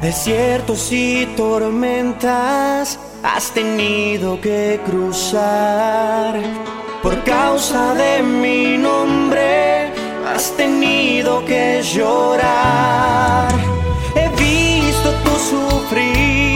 Desiertos y tormentas has tenido que cruzar. Por causa de mi nombre has tenido que llorar. He visto tu sufrir.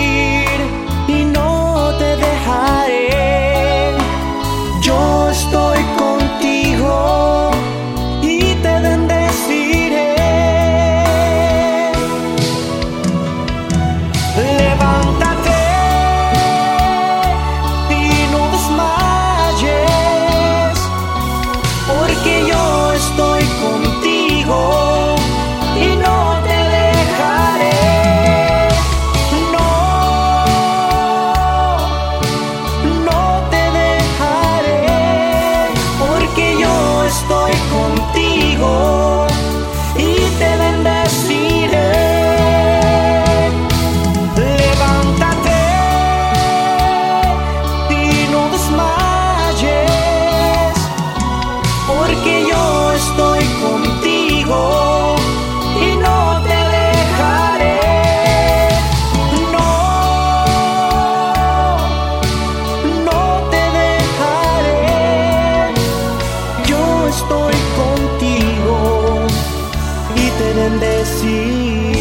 desse